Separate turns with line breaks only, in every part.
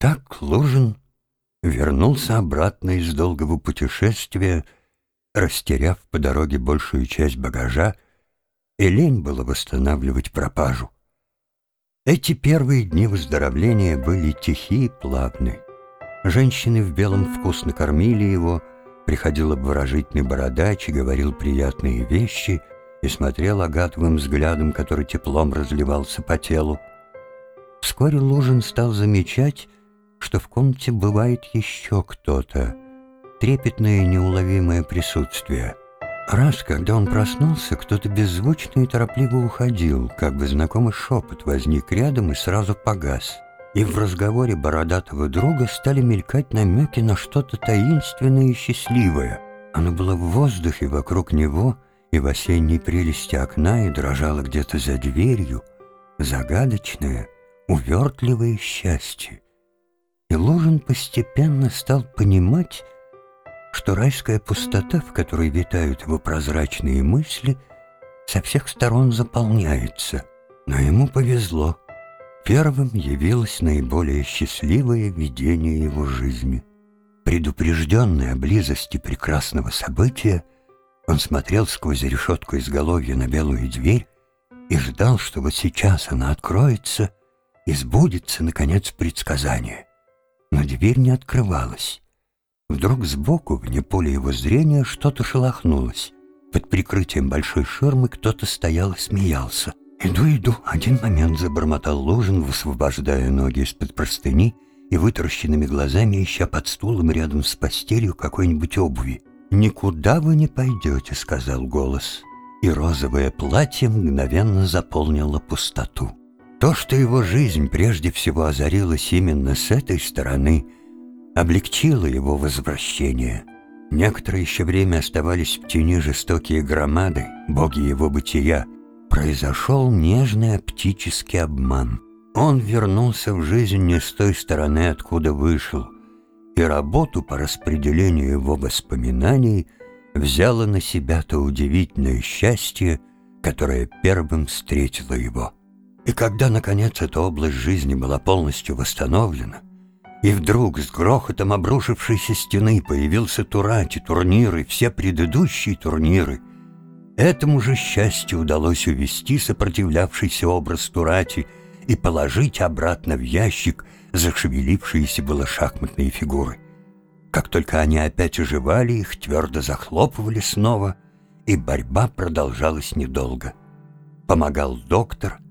Так Лужин вернулся обратно из долгого путешествия, растеряв по дороге большую часть багажа, и лень было восстанавливать пропажу. Эти первые дни выздоровления были тихи и плавны. Женщины в белом вкусно кормили его, приходил обворожительный бородач и говорил приятные вещи и смотрел агатовым взглядом, который теплом разливался по телу. Вскоре Лужин стал замечать, что в комнате бывает еще кто-то, трепетное неуловимое присутствие. Раз, когда он проснулся, кто-то беззвучно и торопливо уходил, как бы знакомый шепот возник рядом и сразу погас. И в разговоре бородатого друга стали мелькать намеки на что-то таинственное и счастливое. Оно было в воздухе вокруг него и в осенней прелести окна и дрожало где-то за дверью, загадочное, увертливое счастье. И Лужин постепенно стал понимать, что райская пустота, в которой витают его прозрачные мысли, со всех сторон заполняется. Но ему повезло. Первым явилось наиболее счастливое видение его жизни. Предупрежденный о близости прекрасного события, он смотрел сквозь решетку изголовья на белую дверь и ждал, что вот сейчас она откроется и сбудется, наконец, предсказание но дверь не открывалась. Вдруг сбоку, вне поля его зрения, что-то шелохнулось. Под прикрытием большой ширмы кто-то стоял и смеялся. «Иду, иду!» — один момент забормотал Лужин, высвобождая ноги из-под простыни и вытаращенными глазами ища под стулом рядом с постелью какой-нибудь обуви. «Никуда вы не пойдете», — сказал голос. И розовое платье мгновенно заполнило пустоту. То, что его жизнь прежде всего озарилась именно с этой стороны, облегчило его возвращение. Некоторое еще время оставались в тени жестокие громады, боги его бытия. Произошел нежный оптический обман. Он вернулся в жизнь не с той стороны, откуда вышел, и работу по распределению его воспоминаний взяло на себя то удивительное счастье, которое первым встретило его. И когда, наконец, эта область жизни была полностью восстановлена, и вдруг с грохотом обрушившейся стены появился Турати, турниры, все предыдущие турниры, этому же счастью удалось увести сопротивлявшийся образ Турати и положить обратно в ящик зашевелившиеся было шахматные фигуры. Как только они опять оживали, их твердо захлопывали снова, и борьба продолжалась недолго. Помогал доктор —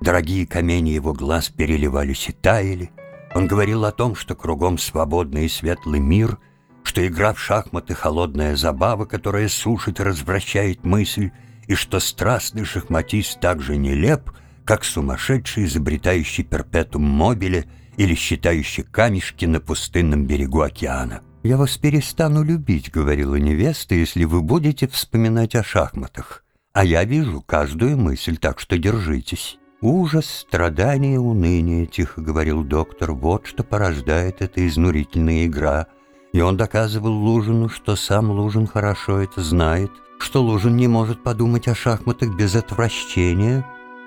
Дорогие камни его глаз переливались и таяли. Он говорил о том, что кругом свободный и светлый мир, что игра в шахматы — холодная забава, которая сушит и развращает мысль, и что страстный шахматист так же нелеп, как сумасшедший, изобретающий перпетум мобиле или считающий камешки на пустынном берегу океана. «Я вас перестану любить», — говорила невеста, «если вы будете вспоминать о шахматах. А я вижу каждую мысль, так что держитесь». «Ужас, страдание, уныние», — тихо говорил доктор, — «вот что порождает эта изнурительная игра». И он доказывал Лужину, что сам Лужин хорошо это знает, что Лужин не может подумать о шахматах без отвращения,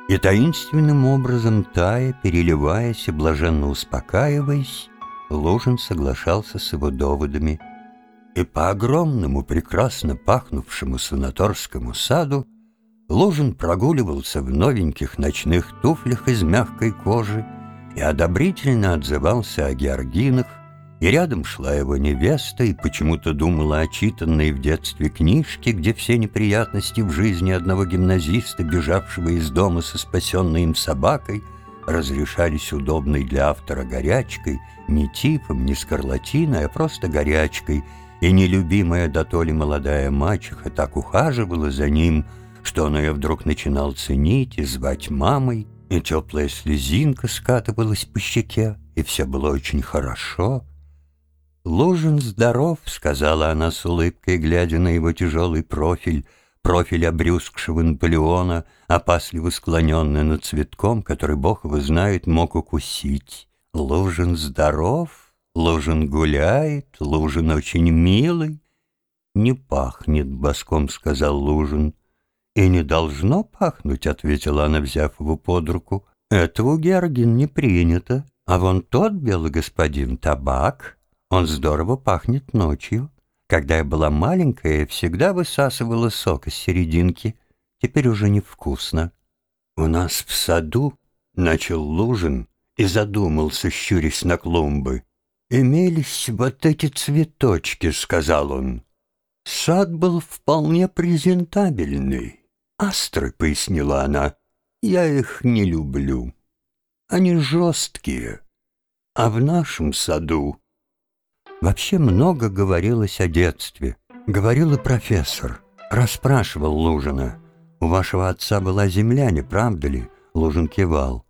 и таинственным образом тая, переливаясь и блаженно успокаиваясь, Лужин соглашался с его доводами. И по огромному, прекрасно пахнувшему санаторскому саду Лужин прогуливался в новеньких ночных туфлях из мягкой кожи и одобрительно отзывался о георгинах, и рядом шла его невеста и почему-то думала о читанной в детстве книжке, где все неприятности в жизни одного гимназиста, бежавшего из дома со спасенной им собакой, разрешались удобной для автора горячкой, не типом, не скарлатиной, а просто горячкой, и нелюбимая дотоле молодая мачеха так ухаживала за ним — что он ее вдруг начинал ценить и звать мамой, и теплая слезинка скатывалась по щеке, и все было очень хорошо. «Лужин здоров», — сказала она с улыбкой, глядя на его тяжелый профиль, профиль обрюзгшего Наполеона, опасливо склоненный над цветком, который, бог его знает, мог укусить. «Лужин здоров, Лужин гуляет, Лужин очень милый». «Не пахнет», — боском сказал Лужин. «И не должно пахнуть», — ответила она, взяв его под руку. «Это у Георгин не принято». А вон тот белый господин табак, он здорово пахнет ночью. Когда я была маленькая, я всегда высасывала сок из серединки. Теперь уже невкусно. У нас в саду начал Лужин и задумался, щурясь на клумбы. «Имелись вот эти цветочки», — сказал он. «Сад был вполне презентабельный. Астры», — пояснила она, — «я их не люблю. Они жесткие. А в нашем саду...» Вообще много говорилось о детстве. Говорил и профессор. Расспрашивал Лужина. «У вашего отца была земля, не правда ли?» Лужин кивал.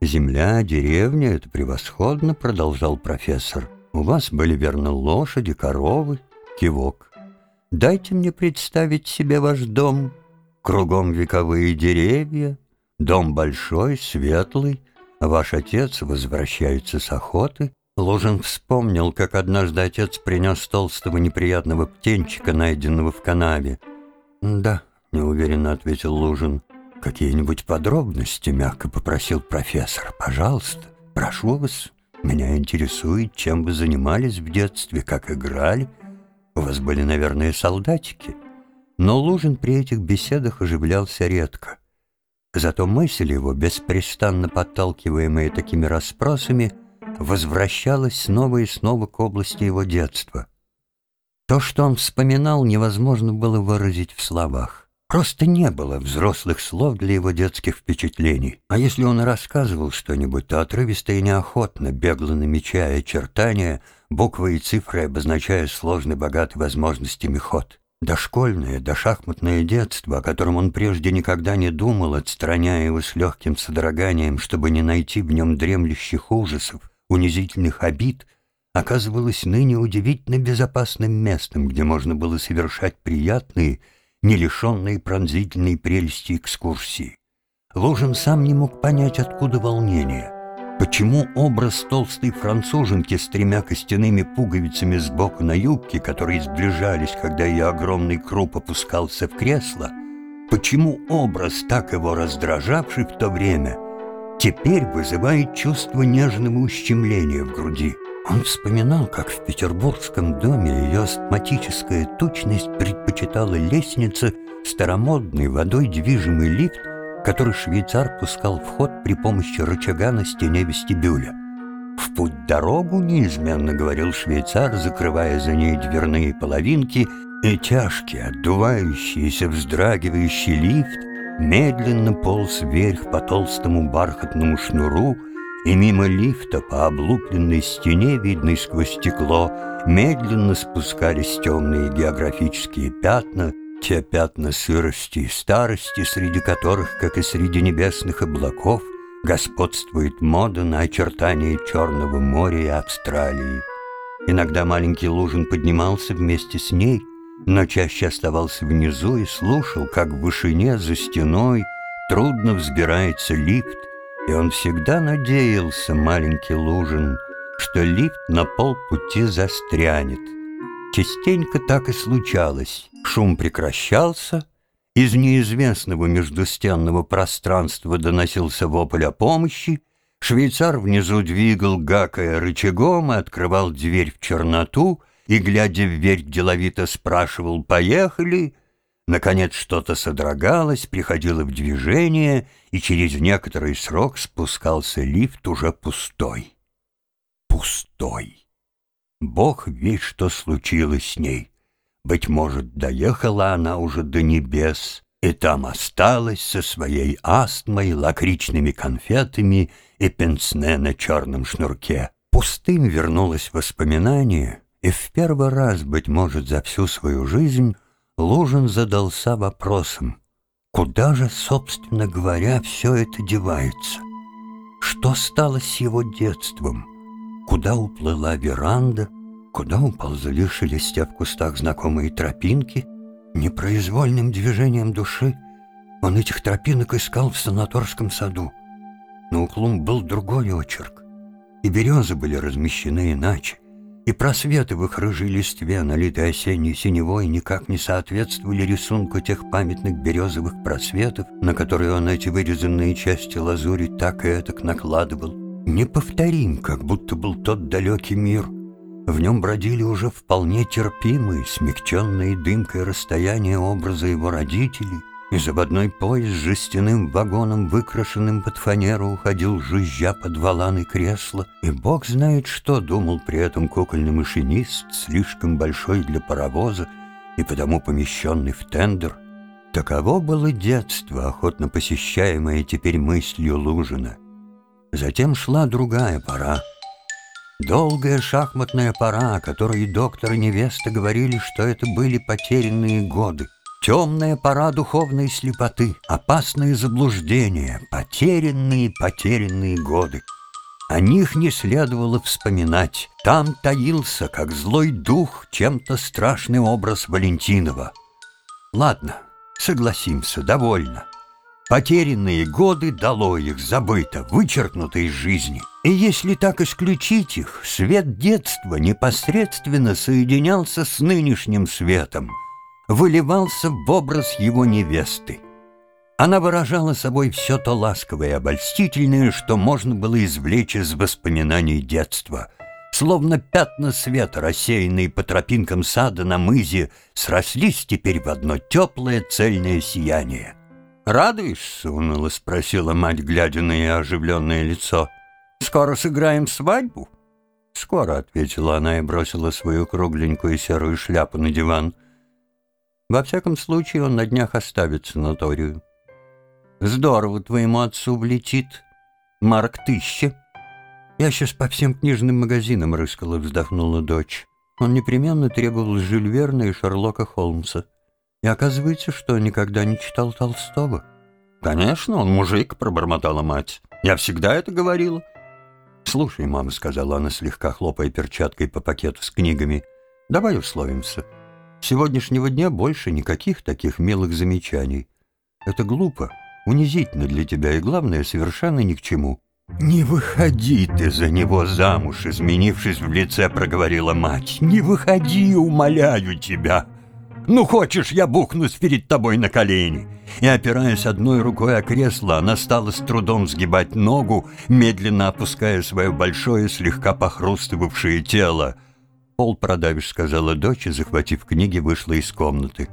«Земля, деревня — это превосходно», — продолжал профессор. «У вас были, верно, лошади, коровы?» Кивок. «Дайте мне представить себе ваш дом. Кругом вековые деревья, дом большой, светлый, ваш отец возвращается с охоты». Лужин вспомнил, как однажды отец принес толстого неприятного птенчика, найденного в канаве. «Да», — неуверенно ответил Лужин, — «Какие-нибудь подробности?» — мягко попросил профессор. «Пожалуйста, прошу вас. Меня интересует, чем вы занимались в детстве, как играли. У вас были, наверное, солдатики». Но Лужин при этих беседах оживлялся редко. Зато мысль его, беспрестанно подталкиваемая такими расспросами, возвращалась снова и снова к области его детства. То, что он вспоминал, невозможно было выразить в словах. Просто не было взрослых слов для его детских впечатлений. А если он рассказывал что-нибудь, то отрывисто и неохотно, бегло намечая очертания, буквы и цифры обозначая сложный богатый возможностями ход. Дошкольное, дошахматное детство, о котором он прежде никогда не думал, отстраняя его с легким содроганием, чтобы не найти в нем дремлющих ужасов, унизительных обид, оказывалось ныне удивительно безопасным местом, где можно было совершать приятные, не лишенные пронзительной прелести экскурсии. Лужин сам не мог понять, откуда волнение. Почему образ толстой француженки с тремя костяными пуговицами сбоку на юбке, которые сближались, когда ее огромный круп опускался в кресло, почему образ, так его раздражавший в то время, теперь вызывает чувство нежного ущемления в груди? Он вспоминал, как в петербургском доме ее астматическая точность предпочитала лестнице старомодный водой движимый лифт, который швейцар пускал в ход при помощи рычага на стене вестибюля. «В путь-дорогу неизменно», — говорил швейцар, закрывая за ней дверные половинки, и тяжкий, отдувающийся, вздрагивающий лифт медленно полз вверх по толстому бархатному шнуру, и мимо лифта по облупленной стене, видной сквозь стекло, медленно спускались темные географические пятна, те пятна сырости и старости, среди которых, как и среди небесных облаков, господствует мода на очертания Черного моря и Австралии. Иногда маленький Лужин поднимался вместе с ней, но чаще оставался внизу и слушал, как в вышине за стеной трудно взбирается лифт, и он всегда надеялся, маленький Лужин, что лифт на полпути застрянет. Частенько так и случалось. Шум прекращался, из неизвестного междустенного пространства доносился вопль о помощи, швейцар внизу двигал, гакая рычагом, и открывал дверь в черноту, и, глядя вверх, деловито спрашивал «Поехали?», Наконец что-то содрогалось, приходило в движение, и через некоторый срок спускался лифт уже пустой. Пустой. Бог весь, что случилось с ней. Быть может, доехала она уже до небес, и там осталась со своей астмой, лакричными конфетами и пенсне на черном шнурке. Пустым вернулось воспоминание, и в первый раз, быть может, за всю свою жизнь Лужин задался вопросом, куда же, собственно говоря, все это девается? Что стало с его детством? Куда уплыла веранда? Куда уползли, шелестя в кустах знакомые тропинки? Непроизвольным движением души он этих тропинок искал в санаторском саду. У клумб был другой очерк, и березы были размещены иначе и просветы в их рыжей листве, налитой осенней синевой, никак не соответствовали рисунку тех памятных березовых просветов, на которые он эти вырезанные части лазури так и этак накладывал. неповторим, как будто был тот далекий мир. В нем бродили уже вполне терпимые, смягченные дымкой расстояния образа его родителей, и заводной поезд с жестяным вагоном, выкрашенным под фанеру, уходил жужжа под валаны кресла, и бог знает, что думал при этом кукольный машинист, слишком большой для паровоза и потому помещенный в тендер. Таково было детство, охотно посещаемое теперь мыслью Лужина. Затем шла другая пора. Долгая шахматная пора, о которой доктор и невеста говорили, что это были потерянные годы. Темная пора духовной слепоты, опасные заблуждения, потерянные, потерянные годы. О них не следовало вспоминать. Там таился, как злой дух, чем-то страшный образ Валентинова. Ладно, согласимся, довольно. Потерянные годы дало их, забыто, вычеркнуто из жизни. И если так исключить их, свет детства непосредственно соединялся с нынешним светом — выливался в образ его невесты. Она выражала собой все то ласковое и обольстительное, что можно было извлечь из воспоминаний детства. Словно пятна света, рассеянные по тропинкам сада на мызе, срослись теперь в одно теплое цельное сияние. «Радуешься?» — уныло спросила мать, глядя на ее оживленное лицо. «Скоро сыграем свадьбу?» «Скоро», — ответила она и бросила свою кругленькую серую шляпу на диван. Во всяком случае, он на днях оставит санаторию. Здорово твоему отцу влетит. Марк тысяча. Я сейчас по всем книжным магазинам рыскала, вздохнула дочь. Он непременно требовал Жюль Верна и Шерлока Холмса. И оказывается, что никогда не читал Толстого. «Конечно, он мужик», — пробормотала мать. «Я всегда это говорила». «Слушай, мама», — сказала она, слегка хлопая перчаткой по пакету с книгами, — «давай условимся. С сегодняшнего дня больше никаких таких милых замечаний. Это глупо, унизительно для тебя и, главное, совершенно ни к чему». «Не выходи ты за него замуж», — изменившись в лице, проговорила мать. «Не выходи, умоляю тебя. Ну, хочешь, я бухнусь перед тобой на колени?» И, опираясь одной рукой о кресло, она стала с трудом сгибать ногу, медленно опуская свое большое, слегка похрустывавшее тело. «Пол продавишь», — сказала дочь, и, захватив книги, вышла из комнаты.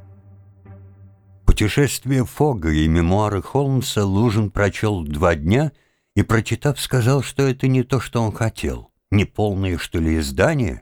«Путешествие Фога» и мемуары Холмса Лужин прочел два дня и, прочитав, сказал, что это не то, что он хотел. Не полное, что ли, издание?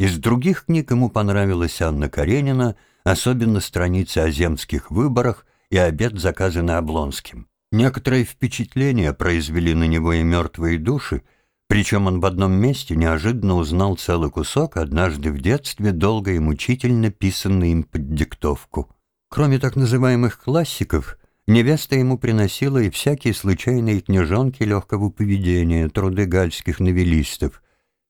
Из других книг ему понравилась Анна Каренина, особенно страницы о земских выборах и обед, заказанный Облонским. Некоторые впечатления произвели на него и мертвые души — причем он в одном месте неожиданно узнал целый кусок, однажды в детстве, долго и мучительно писанный им под диктовку. Кроме так называемых классиков, невеста ему приносила и всякие случайные книжонки легкого поведения, труды гальских новеллистов.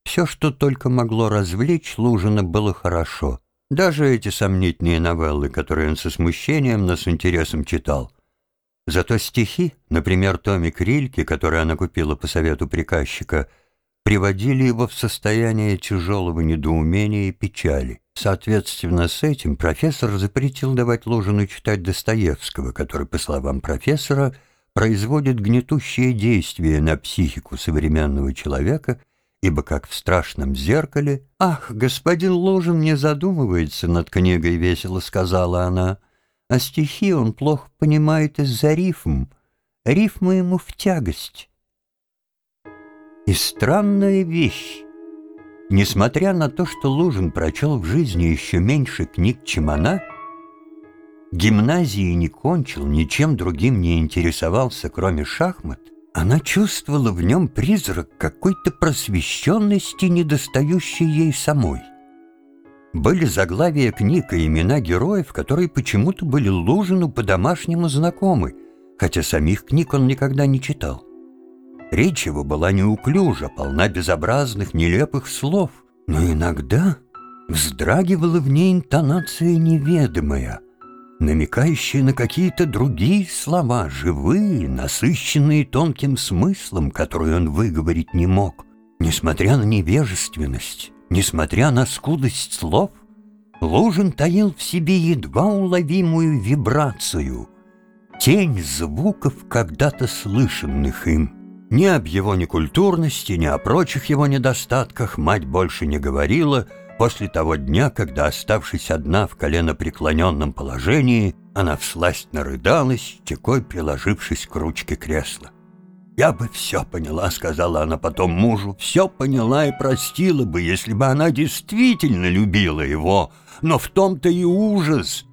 Все, что только могло развлечь Лужина, было хорошо. Даже эти сомнительные новеллы, которые он со смущением, но с интересом читал. Зато стихи, например, томик Рильки, который она купила по совету приказчика, приводили его в состояние тяжелого недоумения и печали. Соответственно с этим профессор запретил давать Лужину читать Достоевского, который, по словам профессора, производит гнетущее действие на психику современного человека, ибо как в страшном зеркале «Ах, господин Лужин не задумывается над книгой», — весело сказала она, — а стихи он плохо понимает из-за рифм. Рифмы ему в тягость. И странная вещь. Несмотря на то, что Лужин прочел в жизни еще меньше книг, чем она, гимназии не кончил, ничем другим не интересовался, кроме шахмат, она чувствовала в нем призрак какой-то просвещенности, недостающей ей самой были заглавия книг и имена героев, которые почему-то были Лужину по-домашнему знакомы, хотя самих книг он никогда не читал. Речь его была неуклюжа, полна безобразных, нелепых слов, но иногда вздрагивала в ней интонация неведомая, намекающая на какие-то другие слова, живые, насыщенные тонким смыслом, который он выговорить не мог, несмотря на невежественность. Несмотря на скудость слов, Лужин таил в себе едва уловимую вибрацию, тень звуков, когда-то слышанных им. Ни об его некультурности, ни о прочих его недостатках мать больше не говорила после того дня, когда, оставшись одна в коленопреклоненном положении, она всласть нарыдалась, текой приложившись к ручке кресла. «Я бы все поняла», — сказала она потом мужу, «все поняла и простила бы, если бы она действительно любила его, но в том-то и ужас».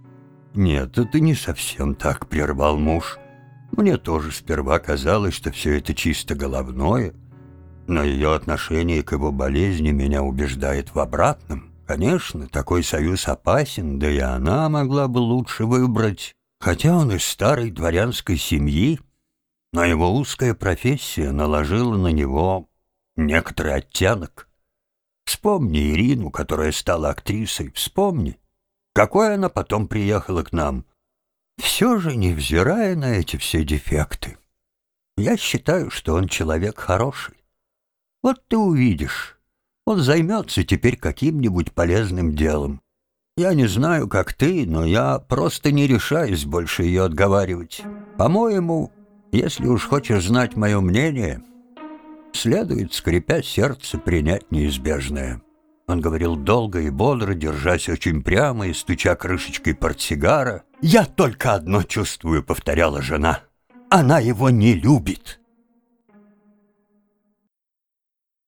«Нет, это не совсем так», — прервал муж. «Мне тоже сперва казалось, что все это чисто головное, но ее отношение к его болезни меня убеждает в обратном. Конечно, такой союз опасен, да и она могла бы лучше выбрать, хотя он из старой дворянской семьи, но его узкая профессия наложила на него некоторый оттенок. Вспомни Ирину, которая стала актрисой, вспомни, какой она потом приехала к нам. Все же, невзирая на эти все дефекты, я считаю, что он человек хороший. Вот ты увидишь, он займется теперь каким-нибудь полезным делом. Я не знаю, как ты, но я просто не решаюсь больше ее отговаривать. По-моему, если уж хочешь знать мое мнение, следует, скрипя сердце, принять неизбежное». Он говорил долго и бодро, держась очень прямо и стуча крышечкой портсигара. «Я только одно чувствую», — повторяла жена. «Она его не любит».